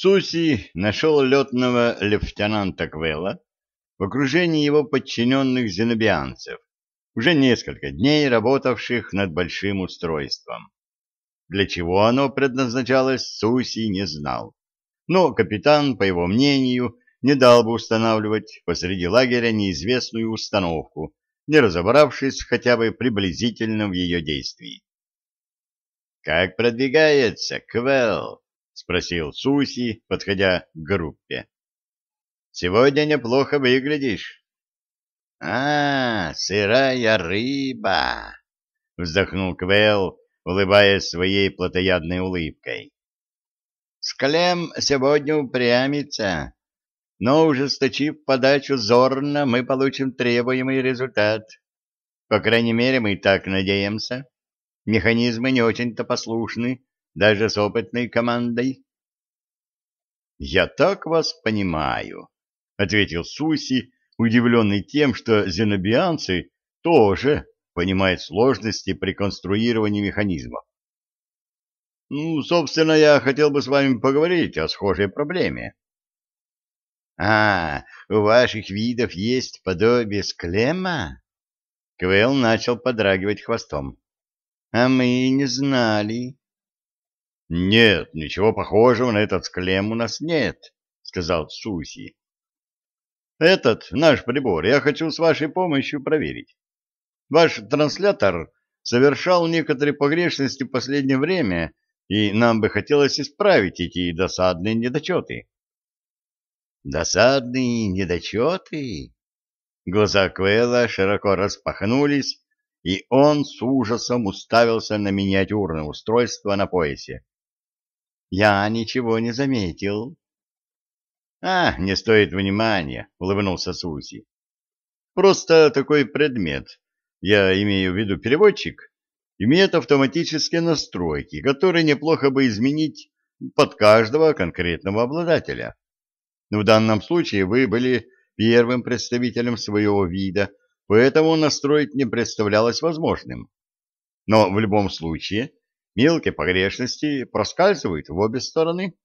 Суси нашел летного лейтенанта Квелла в окружении его подчиненных зенобианцев, уже несколько дней работавших над большим устройством. Для чего оно предназначалось, Суси не знал. Но капитан, по его мнению, не дал бы устанавливать посреди лагеря неизвестную установку, не разобравшись хотя бы приблизительно в ее действии. «Как продвигается, Квелл?» — спросил Суси, подходя к группе. «Сегодня неплохо выглядишь». «А, сырая рыба!» — вздохнул Квелл, улыбаясь своей плотоядной улыбкой. «Склем сегодня упрямится, но, ужесточив подачу зорно, мы получим требуемый результат. По крайней мере, мы так надеемся. Механизмы не очень-то послушны, даже с опытной командой. — Я так вас понимаю, — ответил Суси, удивленный тем, что зенобианцы тоже понимают сложности при конструировании механизмов. — Ну, собственно, я хотел бы с вами поговорить о схожей проблеме. — А, у ваших видов есть подобие склема? Квелл начал подрагивать хвостом. А мы не знали. — Нет, ничего похожего на этот склем у нас нет, — сказал Суси. — Этот наш прибор я хочу с вашей помощью проверить. Ваш транслятор совершал некоторые погрешности в последнее время, и нам бы хотелось исправить эти досадные недочеты. — Досадные недочеты? Глаза Квелла широко распахнулись, и он с ужасом уставился на миниатюрное устройство на поясе. «Я ничего не заметил». «А, не стоит внимания», — улыбнулся Суси. «Просто такой предмет, я имею в виду переводчик, имеет автоматические настройки, которые неплохо бы изменить под каждого конкретного обладателя. В данном случае вы были первым представителем своего вида, поэтому настроить не представлялось возможным. Но в любом случае мелкие погрешности проскальзывают в обе стороны.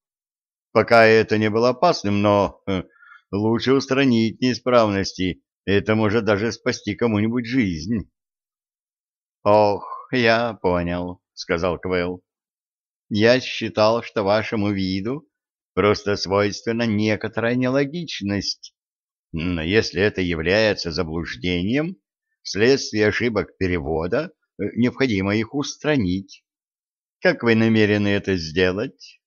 Пока это не было опасным, но э, лучше устранить неисправности, это может даже спасти кому-нибудь жизнь. — Ох, я понял, — сказал Квелл. — Я считал, что вашему виду просто свойственна некоторая нелогичность но если это является заблуждением, вследствие ошибок перевода, э, необходимо их устранить. Как вы намерены это сделать?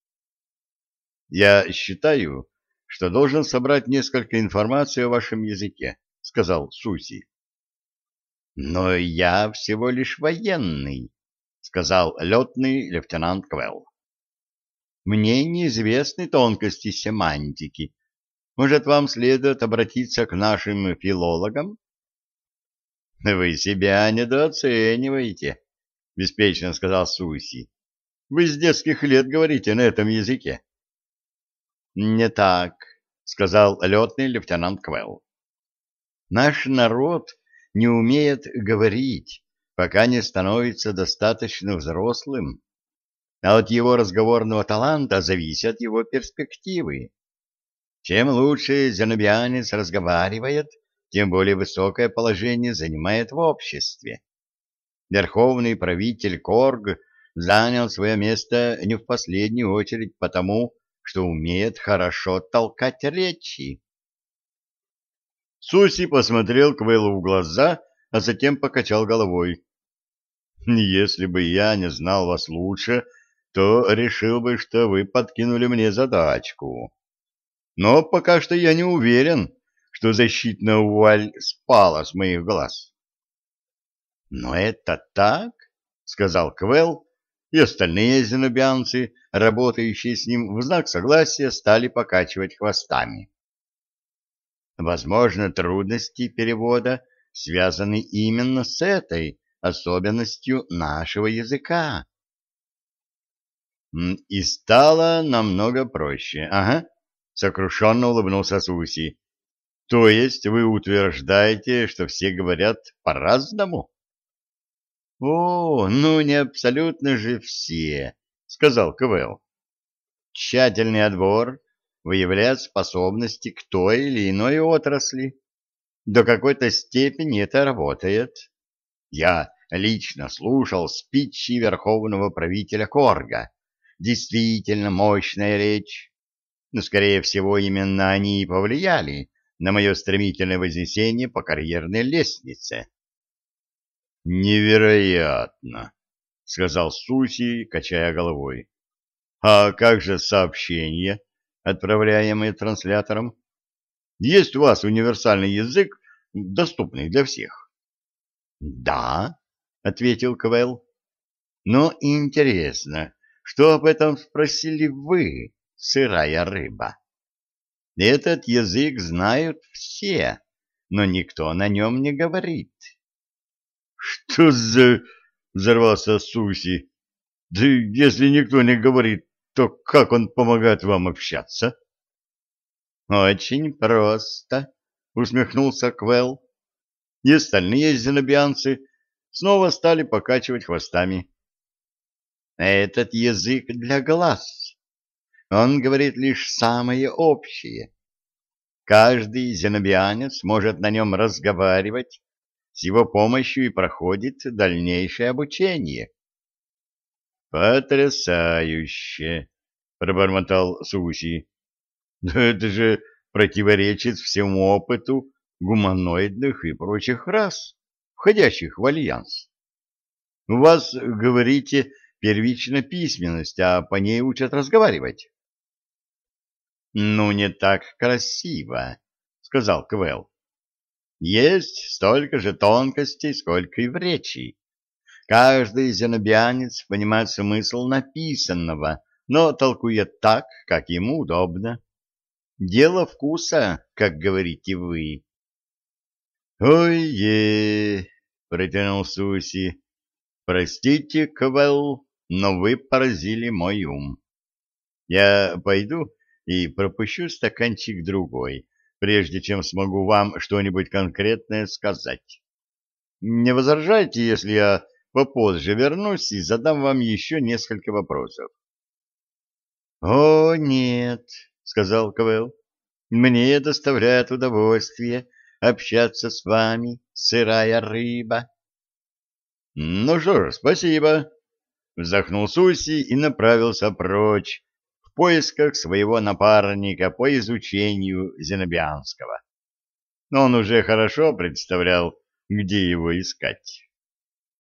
Я считаю, что должен собрать несколько информации о вашем языке, сказал Суси. Но я всего лишь военный, сказал летный лейтенант Квелл. Мне неизвестны тонкости семантики, может, вам следует обратиться к нашим филологам? — Вы себя недооцениваете, — беспечно сказал Суси. — Вы с детских лет говорите на этом языке. — Не так, — сказал летный лейтенант Квелл. — Наш народ не умеет говорить, пока не становится достаточно взрослым. А от его разговорного таланта зависят его перспективы. Чем лучше зенобианец разговаривает, тем более высокое положение занимает в обществе. Верховный правитель Корг занял свое место не в последнюю очередь потому, что умеет хорошо толкать речи. Суси посмотрел Квеллу в глаза, а затем покачал головой. «Если бы я не знал вас лучше, то решил бы, что вы подкинули мне задачку. Но пока что я не уверен, что защитная вуаль спала с моих глаз. — Но это так, — сказал Квелл, и остальные зенобианцы, работающие с ним в знак согласия, стали покачивать хвостами. Возможно, трудности перевода связаны именно с этой особенностью нашего языка. И стало намного проще. Ага, Сокрушенно улыбнулся Суси. То есть вы утверждаете, что все говорят по-разному? О, ну не абсолютно же все, сказал Квел. тщательный отбор выявляет способности к той или иной отрасли. До какой-то степени это работает. Я лично слушал спичи верховного правителя Корга. Действительно мощная речь. Но, скорее всего, именно они и повлияли на мое стремительное вознесение по карьерной лестнице. «Невероятно!» — сказал Суси, качая головой. «А как же сообщения, отправляемые транслятором? Есть у вас универсальный язык, доступный для всех?» «Да», — ответил Квелл. «Но интересно, что об этом спросили вы, сырая рыба?» Этот язык знают все, но никто на нем не говорит. Что за... взорвался Суси. Да если никто не говорит, то как он помогает вам общаться? Очень просто, усмехнулся Квел. И остальные зенобианцы снова стали покачивать хвостами. Этот язык для глаз. Он говорит лишь самое общее. Каждый зенобианец может на нем разговаривать с его помощью и проходит дальнейшее обучение. «Потрясающе!» — пробормотал Суси. «Да это же противоречит всему опыту гуманоидных и прочих рас, входящих в альянс. У вас, говорите, первичная письменность, а по ней учат разговаривать». «Ну, не так красиво», — сказал Квелл. Есть столько же тонкостей, сколько и в речи. Каждый зенобианец понимает смысл написанного, но толкует так, как ему удобно. Дело вкуса, как говорите вы. «Ой-е!» — протянул Суси. «Простите, Квелл, но вы поразили мой ум. Я пойду и пропущу стаканчик другой, прежде чем смогу вам что-нибудь конкретное сказать. Не возражайте, если я попозже вернусь и задам вам еще несколько вопросов. — О, нет, — сказал Квелл, — мне доставляет удовольствие общаться с вами, сырая рыба. — Ну что ж, спасибо, — вздохнул Суси и направился прочь, поисках своего напарника по изучению Зенобианского. Но он уже хорошо представлял, где его искать.